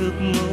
Untukmu nona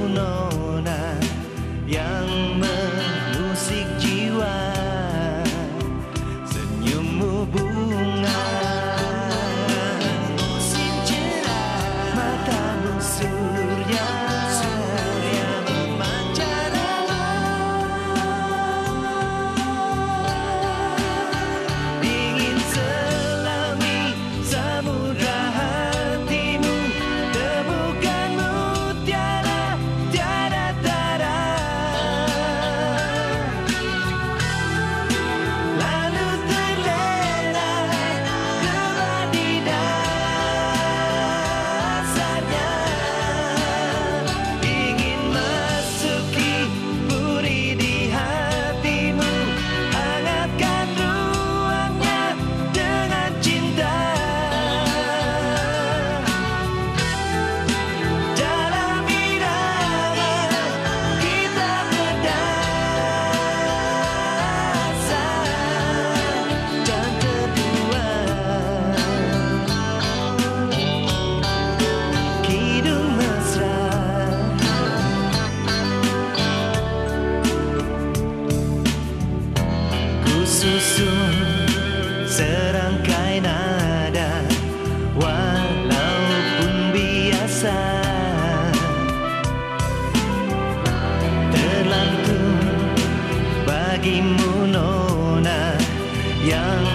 susun serangkai nada walaupun biasa. Terlantun bagimu nona yang